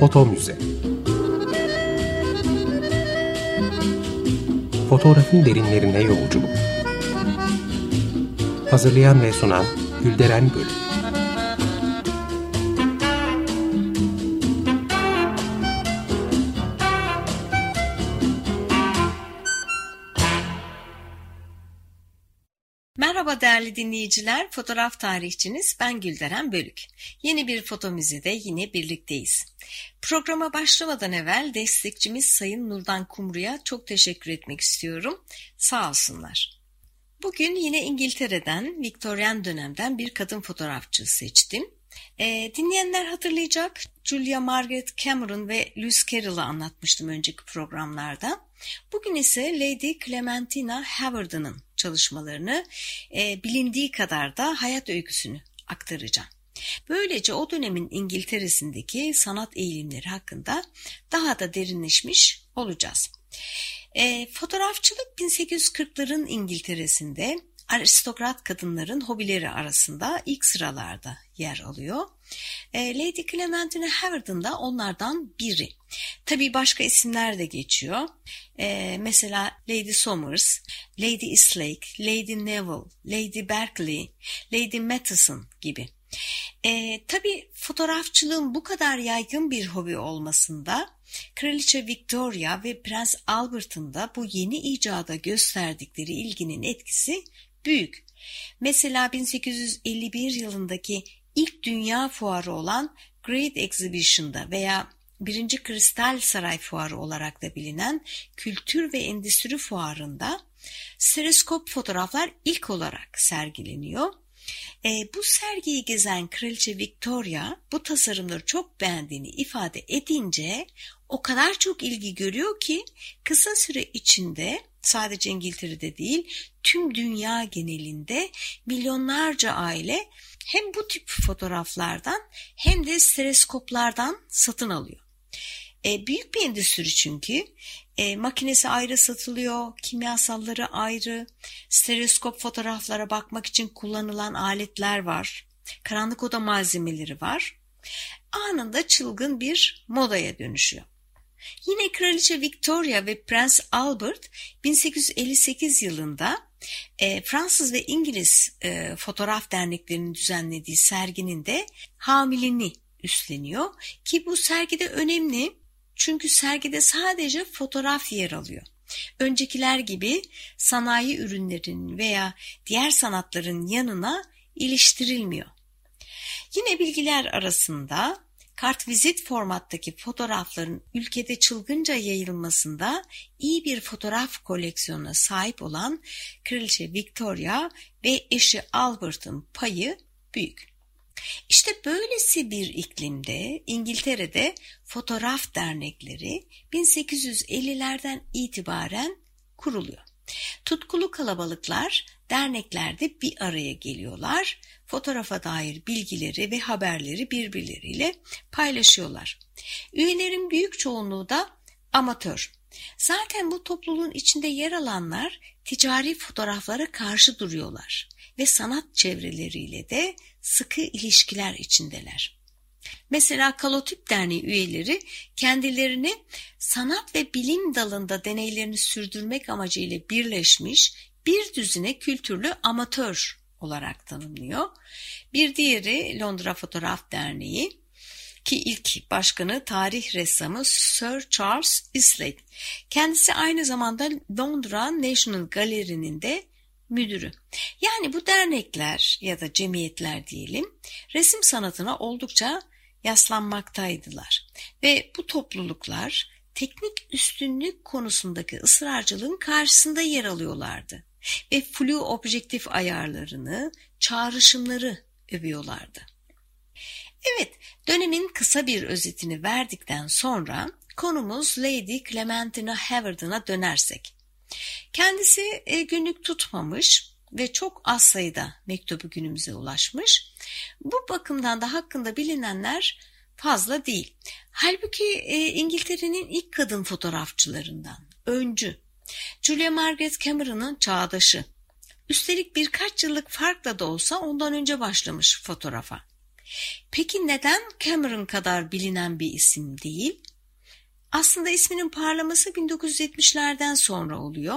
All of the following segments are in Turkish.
Foto Müze Fotoğrafın derinlerine yolculuk Hazırlayan ve sunan Gülderen Bölüm Merhaba değerli dinleyiciler, fotoğraf tarihçiniz ben Gülderen Bölük. Yeni bir foto müzede yine birlikteyiz. Programa başlamadan evvel destekçimiz Sayın Nurdan Kumru'ya çok teşekkür etmek istiyorum. Sağ olsunlar. Bugün yine İngiltere'den, Victorian dönemden bir kadın fotoğrafçı seçtim. Ee, dinleyenler hatırlayacak Julia Margaret Cameron ve Lewis Carroll'ı anlatmıştım önceki programlarda. Bugün ise Lady Clementina Hawarden'ın çalışmalarını e, bilindiği kadar da hayat öyküsünü aktaracağım. Böylece o dönemin İngiltere'sindeki sanat eğilimleri hakkında daha da derinleşmiş olacağız. E, fotoğrafçılık 1840'ların İngiltere'sinde aristokrat kadınların hobileri arasında ilk sıralarda yer alıyor. E, Lady Clementina Hawarden da onlardan biri. Tabii başka isimler de geçiyor. E, mesela Lady Somers, Lady Eastlake, Lady Neville, Lady Berkeley, Lady Matheson gibi. E, tabii fotoğrafçılığın bu kadar yaygın bir hobi olmasında Kraliçe Victoria ve Prens Albert'ın da bu yeni icada gösterdikleri ilginin etkisi büyük. Mesela 1851 yılındaki ilk dünya fuarı olan Great Exhibition'da veya birinci Kristal Saray Fuarı olarak da bilinen Kültür ve Endüstri Fuarı'nda stereoskop fotoğraflar ilk olarak sergileniyor. E, bu sergiyi gezen Kraliçe Victoria bu tasarımları çok beğendiğini ifade edince o kadar çok ilgi görüyor ki kısa süre içinde sadece İngiltere'de değil tüm dünya genelinde milyonlarca aile hem bu tip fotoğraflardan hem de stereoskoplardan satın alıyor. E, büyük bir endüstri çünkü. E, makinesi ayrı satılıyor, kimyasalları ayrı, stereoskop fotoğraflara bakmak için kullanılan aletler var, karanlık oda malzemeleri var. Anında çılgın bir modaya dönüşüyor. Yine Kraliçe Victoria ve Prens Albert 1858 yılında e, Fransız ve İngiliz e, fotoğraf derneklerinin düzenlediği serginin de hamilini üstleniyor ki bu sergide önemli çünkü sergide sadece fotoğraf yer alıyor. Öncekiler gibi sanayi ürünlerin veya diğer sanatların yanına iliştirilmiyor. Yine bilgiler arasında kartvizit formattaki fotoğrafların ülkede çılgınca yayılmasında iyi bir fotoğraf koleksiyonuna sahip olan Kraliçe Victoria ve eşi Albert'ın payı büyük. İşte böylesi bir iklimde İngiltere'de fotoğraf dernekleri 1850'lerden itibaren kuruluyor. Tutkulu kalabalıklar derneklerde bir araya geliyorlar, fotoğrafa dair bilgileri ve haberleri birbirleriyle paylaşıyorlar. Üyelerin büyük çoğunluğu da amatör. Zaten bu topluluğun içinde yer alanlar ticari fotoğraflara karşı duruyorlar ve sanat çevreleriyle de sıkı ilişkiler içindeler. Mesela Kalotip Derneği üyeleri kendilerini sanat ve bilim dalında deneylerini sürdürmek amacıyla birleşmiş bir düzine kültürlü amatör olarak tanımlıyor. Bir diğeri Londra Fotoğraf Derneği ki ilk başkanı tarih ressamı Sir Charles Isley. Kendisi aynı zamanda Londra National Gallery'nin de müdürü. Yani bu dernekler ya da cemiyetler diyelim resim sanatına oldukça yaslanmaktaydılar. Ve bu topluluklar teknik üstünlük konusundaki ısrarcılığın karşısında yer alıyorlardı. Ve flu objektif ayarlarını, çağrışımları övüyorlardı. Evet, dönemin kısa bir özetini verdikten sonra konumuz Lady Clementina Hawarden'a dönersek. Kendisi e, günlük tutmamış ve çok az sayıda mektubu günümüze ulaşmış. Bu bakımdan da hakkında bilinenler fazla değil. Halbuki e, İngiltere'nin ilk kadın fotoğrafçılarından, öncü, Julia Margaret Cameron'ın çağdaşı. Üstelik birkaç yıllık farkla da olsa ondan önce başlamış fotoğrafa. Peki neden Cameron kadar bilinen bir isim değil? Aslında isminin parlaması 1970'lerden sonra oluyor.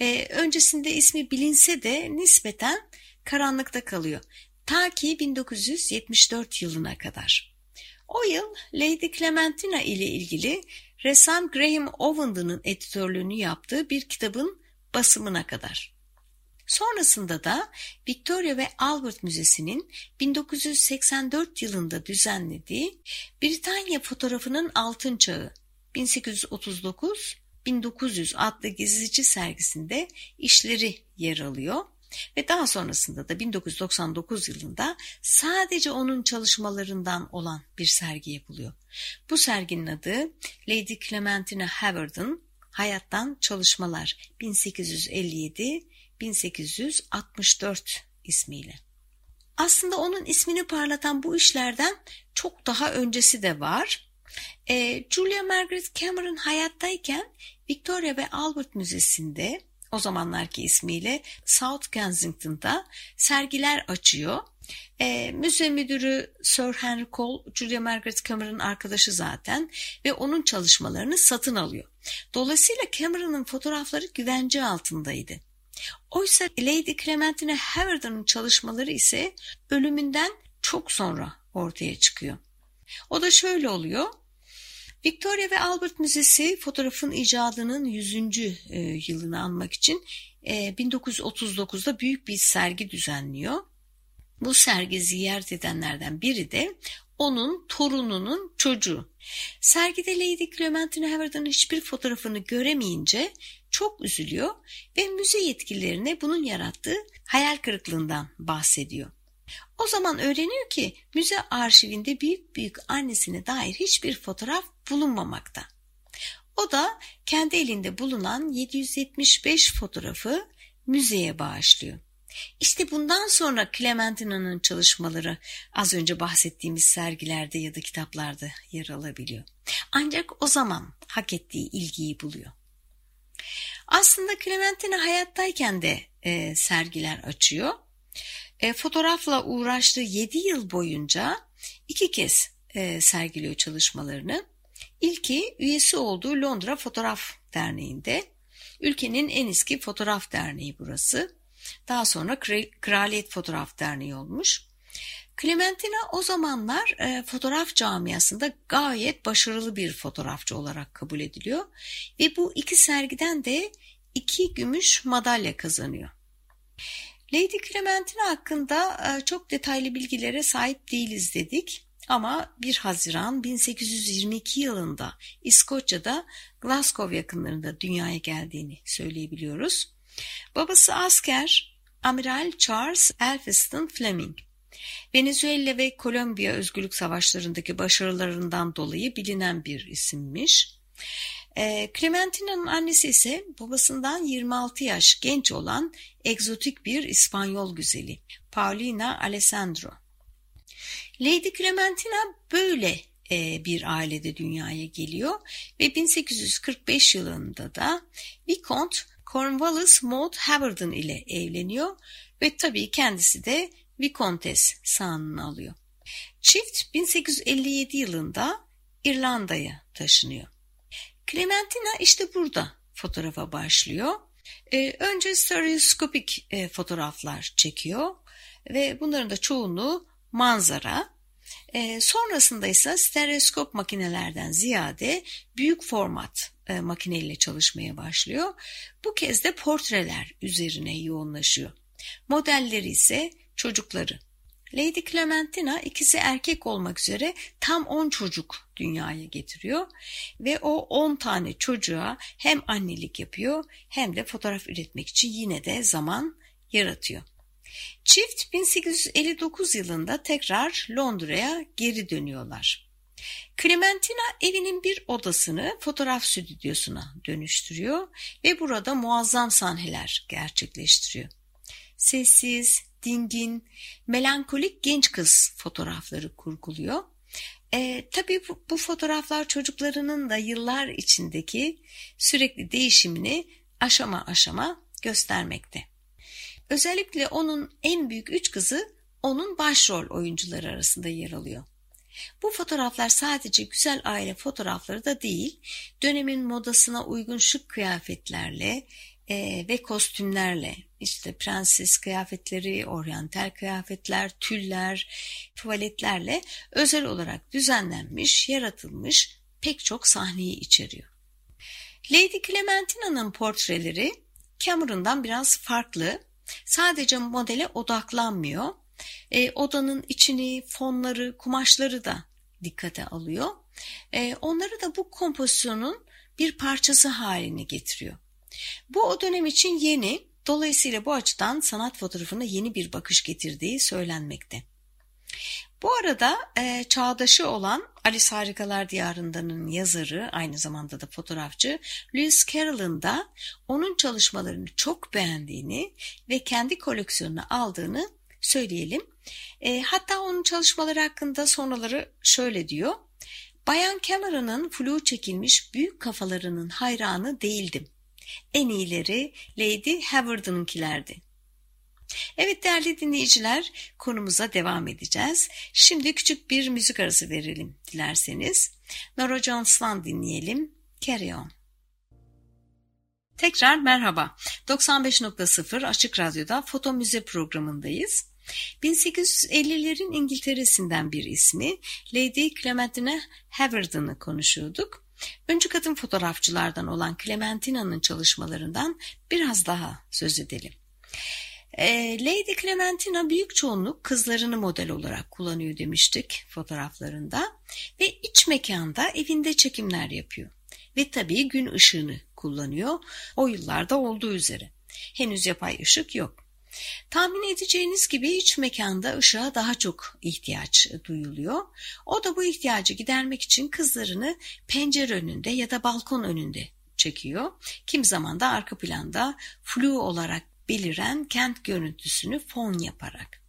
Ee, öncesinde ismi bilinse de nispeten karanlıkta kalıyor. Ta ki 1974 yılına kadar. O yıl Lady Clementina ile ilgili ressam Graham Owenden'ın editörlüğünü yaptığı bir kitabın basımına kadar. Sonrasında da Victoria ve Albert Müzesi'nin 1984 yılında düzenlediği Britanya fotoğrafının altın çağı 1839-1900 adlı gezici sergisinde işleri yer alıyor ve daha sonrasında da 1999 yılında sadece onun çalışmalarından olan bir sergi yapılıyor. Bu serginin adı Lady Clementina Howard'ın Hayattan Çalışmalar 1857-1864 ismiyle. Aslında onun ismini parlatan bu işlerden çok daha öncesi de var. E, Julia Margaret Cameron hayattayken Victoria ve Albert Müzesi'nde o zamanlarki ismiyle South Kensington'da sergiler açıyor. E, müze müdürü Sir Henry Cole, Julia Margaret Cameron'ın arkadaşı zaten ve onun çalışmalarını satın alıyor. Dolayısıyla Cameron'ın fotoğrafları güvence altındaydı. Oysa Lady Clementina Howard'ın çalışmaları ise ölümünden çok sonra ortaya çıkıyor. O da şöyle oluyor. Victoria ve Albert Müzesi fotoğrafın icadının 100. E, yılını anmak için 1939'da e, büyük bir sergi düzenliyor. Bu sergi ziyaret edenlerden biri de onun torununun çocuğu. Sergide Lady Clementine Howard'ın hiçbir fotoğrafını göremeyince çok üzülüyor ve müze yetkililerine bunun yarattığı hayal kırıklığından bahsediyor. O zaman öğreniyor ki müze arşivinde büyük büyük annesine dair hiçbir fotoğraf bulunmamakta. O da kendi elinde bulunan 775 fotoğrafı müzeye bağışlıyor. İşte bundan sonra Clementina'nın çalışmaları az önce bahsettiğimiz sergilerde ya da kitaplarda yer alabiliyor. Ancak o zaman hak ettiği ilgiyi buluyor. Aslında Clementina hayattayken de e, sergiler açıyor e, fotoğrafla uğraştığı 7 yıl boyunca iki kez e, sergiliyor çalışmalarını. İlki üyesi olduğu Londra Fotoğraf Derneği'nde. Ülkenin en eski fotoğraf derneği burası. Daha sonra Kraliyet Fotoğraf Derneği olmuş. Clementina o zamanlar e, fotoğraf camiasında gayet başarılı bir fotoğrafçı olarak kabul ediliyor ve bu iki sergiden de iki gümüş madalya kazanıyor. Lady Clementina hakkında e, çok detaylı bilgilere sahip değiliz dedik. Ama 1 Haziran 1822 yılında İskoçya'da Glasgow yakınlarında dünyaya geldiğini söyleyebiliyoruz. Babası asker Amiral Charles Elphiston Fleming. Venezuela ve Kolombiya özgürlük savaşlarındaki başarılarından dolayı bilinen bir isimmiş. E, Clementina'nın annesi ise babasından 26 yaş genç olan egzotik bir İspanyol güzeli Paulina Alessandro. Lady Clementina böyle e, bir ailede dünyaya geliyor ve 1845 yılında da Vicomte Cornwallis Maud Haverden ile evleniyor ve tabii kendisi de Vicomtes sanını alıyor. Çift 1857 yılında İrlanda'ya taşınıyor. Clementina işte burada fotoğrafa başlıyor. Ee, önce stereoskopik e, fotoğraflar çekiyor ve bunların da çoğunluğu manzara. E, sonrasında ise stereoskop makinelerden ziyade büyük format e, makineyle çalışmaya başlıyor. Bu kez de portreler üzerine yoğunlaşıyor. Modelleri ise çocukları. Lady Clementina ikisi erkek olmak üzere tam 10 çocuk dünyaya getiriyor ve o 10 tane çocuğa hem annelik yapıyor hem de fotoğraf üretmek için yine de zaman yaratıyor. Çift 1859 yılında tekrar Londra'ya geri dönüyorlar. Clementina evinin bir odasını fotoğraf stüdyosuna dönüştürüyor ve burada muazzam sahneler gerçekleştiriyor. Sessiz, dingin, melankolik genç kız fotoğrafları kurguluyor. E, tabii bu, bu fotoğraflar çocuklarının da yıllar içindeki sürekli değişimini aşama aşama göstermekte. Özellikle onun en büyük üç kızı onun başrol oyuncuları arasında yer alıyor. Bu fotoğraflar sadece güzel aile fotoğrafları da değil, dönemin modasına uygun şık kıyafetlerle e, ve kostümlerle, işte prenses kıyafetleri, oryantal kıyafetler, tüller, tuvaletlerle özel olarak düzenlenmiş, yaratılmış pek çok sahneyi içeriyor. Lady Clementina'nın portreleri Cameron'dan biraz farklı. Sadece modele odaklanmıyor. E, odanın içini, fonları, kumaşları da dikkate alıyor. E, onları da bu kompozisyonun bir parçası haline getiriyor. Bu o dönem için yeni, dolayısıyla bu açıdan sanat fotoğrafına yeni bir bakış getirdiği söylenmekte. Bu arada e, çağdaşı olan Alice Harikalar Diyarında'nın yazarı, aynı zamanda da fotoğrafçı Lewis Carroll'ın da onun çalışmalarını çok beğendiğini ve kendi koleksiyonuna aldığını söyleyelim. E, hatta onun çalışmaları hakkında sonraları şöyle diyor. Bayan Cameron'ın flu çekilmiş büyük kafalarının hayranı değildim. En iyileri Lady Howard'ınkilerdi. Evet değerli dinleyiciler konumuza devam edeceğiz. Şimdi küçük bir müzik arası verelim dilerseniz. Nora Jones'tan dinleyelim. Carry On. Tekrar merhaba. 95.0 Açık Radyo'da Foto Müze programındayız. 1850'lerin İngiltere'sinden bir ismi Lady Clementina Haverden'ı konuşuyorduk. Öncü kadın fotoğrafçılardan olan Clementina'nın çalışmalarından biraz daha söz edelim. E, Lady Clementina büyük çoğunluk kızlarını model olarak kullanıyor demiştik fotoğraflarında ve iç mekanda evinde çekimler yapıyor. Ve tabii gün ışığını kullanıyor o yıllarda olduğu üzere. Henüz yapay ışık yok. Tahmin edeceğiniz gibi iç mekanda ışığa daha çok ihtiyaç duyuluyor. O da bu ihtiyacı gidermek için kızlarını pencere önünde ya da balkon önünde çekiyor. Kim zaman da arka planda flu olarak beliren kent görüntüsünü fon yaparak.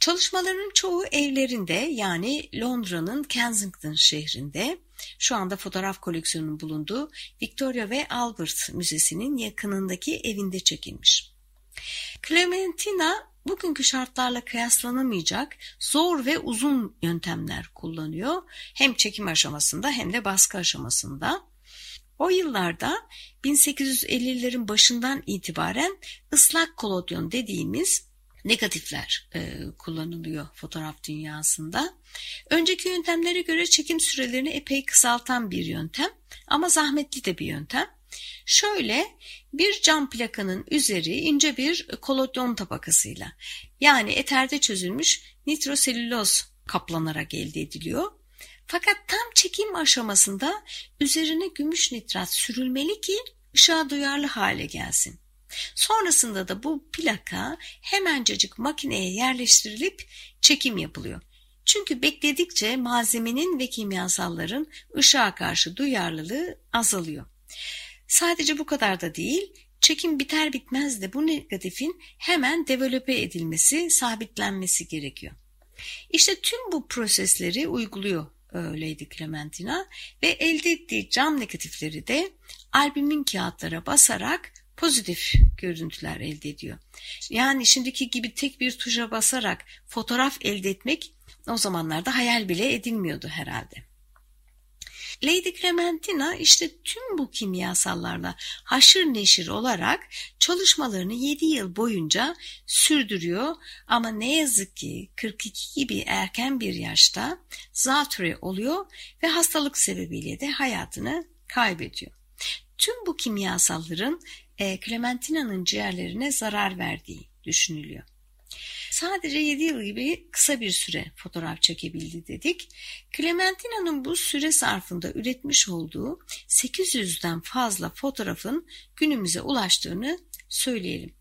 Çalışmalarının çoğu evlerinde yani Londra'nın Kensington şehrinde şu anda fotoğraf koleksiyonunun bulunduğu Victoria ve Albert Müzesi'nin yakınındaki evinde çekilmiş. Clementina bugünkü şartlarla kıyaslanamayacak zor ve uzun yöntemler kullanıyor. Hem çekim aşamasında hem de baskı aşamasında. O yıllarda 1850'lerin başından itibaren ıslak kolodyon dediğimiz negatifler e, kullanılıyor fotoğraf dünyasında. Önceki yöntemlere göre çekim sürelerini epey kısaltan bir yöntem ama zahmetli de bir yöntem. Şöyle bir cam plakanın üzeri ince bir kolodyon tabakasıyla yani eterde çözülmüş nitroselüloz kaplanarak elde ediliyor. Fakat tam çekim aşamasında üzerine gümüş nitrat sürülmeli ki ışığa duyarlı hale gelsin. Sonrasında da bu plaka hemencecik makineye yerleştirilip çekim yapılıyor. Çünkü bekledikçe malzemenin ve kimyasalların ışığa karşı duyarlılığı azalıyor. Sadece bu kadar da değil, çekim biter bitmez de bu negatifin hemen develope edilmesi, sabitlenmesi gerekiyor. İşte tüm bu prosesleri uyguluyor Lady Clementina ve elde ettiği cam negatifleri de albümün kağıtlara basarak pozitif görüntüler elde ediyor. Yani şimdiki gibi tek bir tuşa basarak fotoğraf elde etmek o zamanlarda hayal bile edilmiyordu herhalde. Lady Clementina işte tüm bu kimyasallarla haşır neşir olarak çalışmalarını 7 yıl boyunca sürdürüyor ama ne yazık ki 42 gibi erken bir yaşta zatürre oluyor ve hastalık sebebiyle de hayatını kaybediyor. Tüm bu kimyasalların e, Clementina'nın ciğerlerine zarar verdiği düşünülüyor. Sadece 7 yıl gibi kısa bir süre fotoğraf çekebildi dedik. Clementina'nın bu süre sarfında üretmiş olduğu 800'den fazla fotoğrafın günümüze ulaştığını söyleyelim.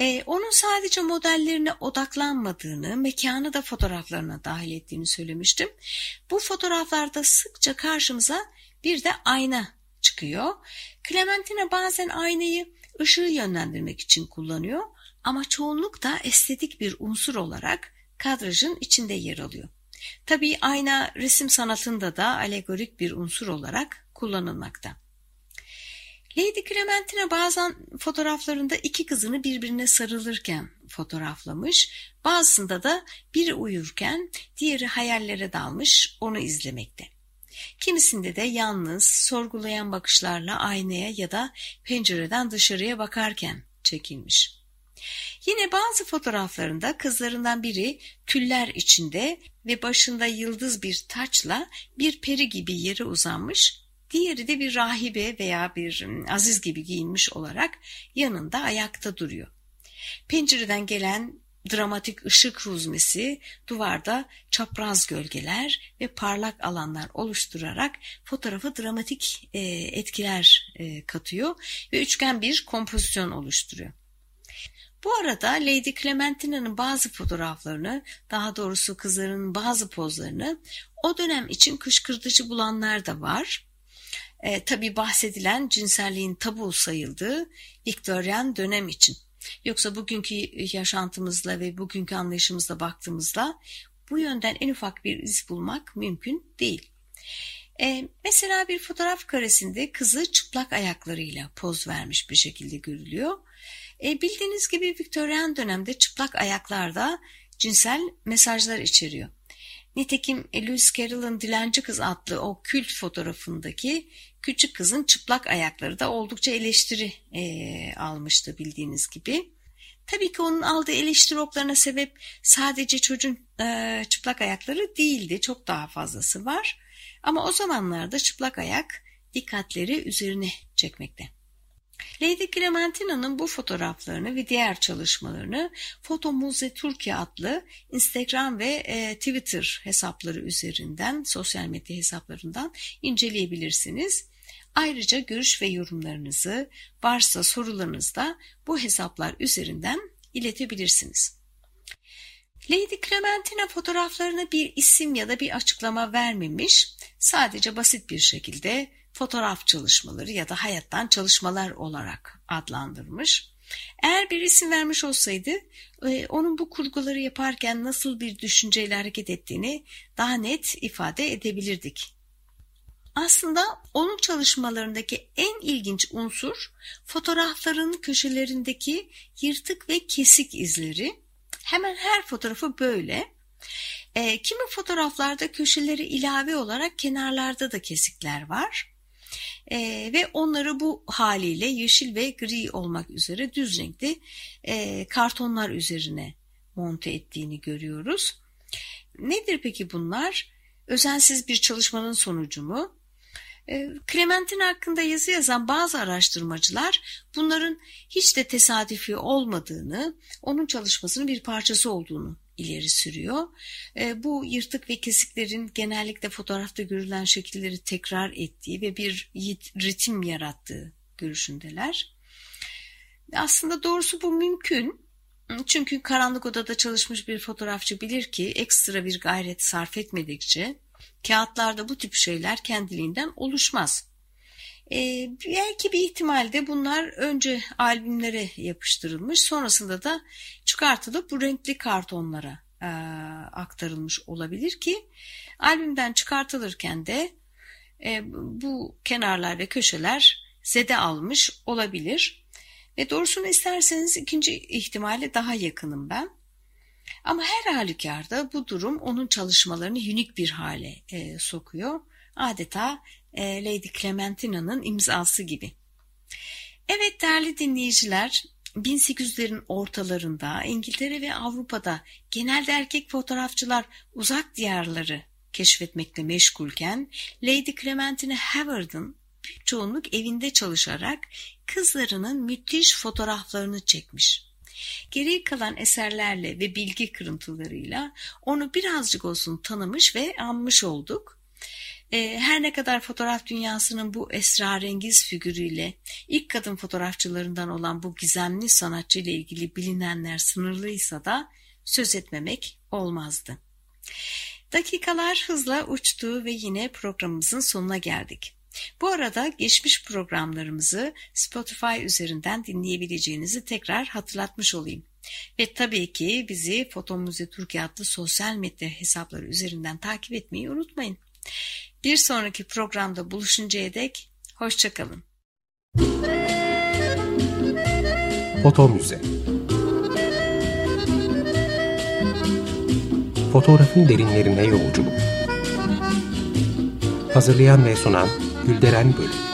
Ee, onun sadece modellerine odaklanmadığını, mekanı da fotoğraflarına dahil ettiğini söylemiştim. Bu fotoğraflarda sıkça karşımıza bir de ayna çıkıyor. Clementina bazen aynayı ışığı yönlendirmek için kullanıyor ama çoğunlukla estetik bir unsur olarak kadrajın içinde yer alıyor. Tabii ayna resim sanatında da alegorik bir unsur olarak kullanılmakta. Lady Clementina bazen fotoğraflarında iki kızını birbirine sarılırken fotoğraflamış, bazısında da biri uyurken diğeri hayallere dalmış onu izlemekte. Kimisinde de yalnız, sorgulayan bakışlarla aynaya ya da pencereden dışarıya bakarken çekilmiş. Yine bazı fotoğraflarında kızlarından biri küller içinde ve başında yıldız bir taçla bir peri gibi yere uzanmış, diğeri de bir rahibe veya bir aziz gibi giyinmiş olarak yanında ayakta duruyor. Pencereden gelen dramatik ışık ruzmesi duvarda çapraz gölgeler ve parlak alanlar oluşturarak fotoğrafı dramatik etkiler katıyor ve üçgen bir kompozisyon oluşturuyor. Bu arada Lady Clementina'nın bazı fotoğraflarını, daha doğrusu kızlarının bazı pozlarını o dönem için kışkırtıcı bulanlar da var. E, tabii bahsedilen cinselliğin tabu sayıldığı Victorian dönem için. Yoksa bugünkü yaşantımızla ve bugünkü anlayışımızla baktığımızda bu yönden en ufak bir iz bulmak mümkün değil. Ee, mesela bir fotoğraf karesinde kızı çıplak ayaklarıyla poz vermiş bir şekilde görülüyor. Ee, bildiğiniz gibi Victorian dönemde çıplak ayaklarda cinsel mesajlar içeriyor. Nitekim Lewis Carroll'ın Dilenci Kız adlı o kült fotoğrafındaki küçük kızın çıplak ayakları da oldukça eleştiri e, almıştı bildiğiniz gibi. Tabii ki onun aldığı eleştiri oklarına sebep sadece çocuğun e, çıplak ayakları değildi. Çok daha fazlası var. Ama o zamanlarda çıplak ayak dikkatleri üzerine çekmekte. Lady Clementina'nın bu fotoğraflarını ve diğer çalışmalarını Foto Muze Türkiye adlı Instagram ve e, Twitter hesapları üzerinden, sosyal medya hesaplarından inceleyebilirsiniz. Ayrıca görüş ve yorumlarınızı, varsa sorularınız da bu hesaplar üzerinden iletebilirsiniz. Lady Clementina fotoğraflarına bir isim ya da bir açıklama vermemiş, sadece basit bir şekilde fotoğraf çalışmaları ya da hayattan çalışmalar olarak adlandırmış. Eğer bir isim vermiş olsaydı e, onun bu kurguları yaparken nasıl bir düşünceyle hareket ettiğini daha net ifade edebilirdik. Aslında onun çalışmalarındaki en ilginç unsur fotoğrafların köşelerindeki yırtık ve kesik izleri. Hemen her fotoğrafı böyle. E, kimi fotoğraflarda köşeleri ilave olarak kenarlarda da kesikler var e, ve onları bu haliyle yeşil ve gri olmak üzere düz renkli e, kartonlar üzerine monte ettiğini görüyoruz. Nedir peki bunlar? Özensiz bir çalışmanın sonucu mu? E, Clementin hakkında yazı yazan bazı araştırmacılar bunların hiç de tesadüfi olmadığını, onun çalışmasının bir parçası olduğunu ileri sürüyor. E, bu yırtık ve kesiklerin genellikle fotoğrafta görülen şekilleri tekrar ettiği ve bir ritim yarattığı görüşündeler. Aslında doğrusu bu mümkün. Çünkü karanlık odada çalışmış bir fotoğrafçı bilir ki ekstra bir gayret sarf etmedikçe kağıtlarda bu tip şeyler kendiliğinden oluşmaz. Ee, belki bir ihtimalde bunlar önce albümlere yapıştırılmış sonrasında da çıkartılıp bu renkli kartonlara e, aktarılmış olabilir ki albümden çıkartılırken de e, bu kenarlar ve köşeler zede almış olabilir. Ve doğrusunu isterseniz ikinci ihtimale daha yakınım ben. Ama her halükarda bu durum onun çalışmalarını unik bir hale e, sokuyor. Adeta e, Lady Clementina'nın imzası gibi. Evet değerli dinleyiciler, 1800'lerin ortalarında İngiltere ve Avrupa'da genelde erkek fotoğrafçılar uzak diyarları keşfetmekle meşgulken Lady Clementina Howard'ın büyük çoğunluk evinde çalışarak kızlarının müthiş fotoğraflarını çekmiş. Geri kalan eserlerle ve bilgi kırıntılarıyla onu birazcık olsun tanımış ve anmış olduk. Ee, her ne kadar fotoğraf dünyasının bu esrarengiz figürüyle ilk kadın fotoğrafçılarından olan bu gizemli sanatçı ile ilgili bilinenler sınırlıysa da söz etmemek olmazdı. Dakikalar hızla uçtu ve yine programımızın sonuna geldik. Bu arada geçmiş programlarımızı Spotify üzerinden dinleyebileceğinizi tekrar hatırlatmış olayım. Ve tabii ki bizi Foto Müze Türkiye adlı sosyal medya hesapları üzerinden takip etmeyi unutmayın. Bir sonraki programda buluşuncaya dek hoşçakalın. Foto Müze Fotoğrafın derinlerine yolculuk. Hazırlayan ve sunan Gülderen Bölük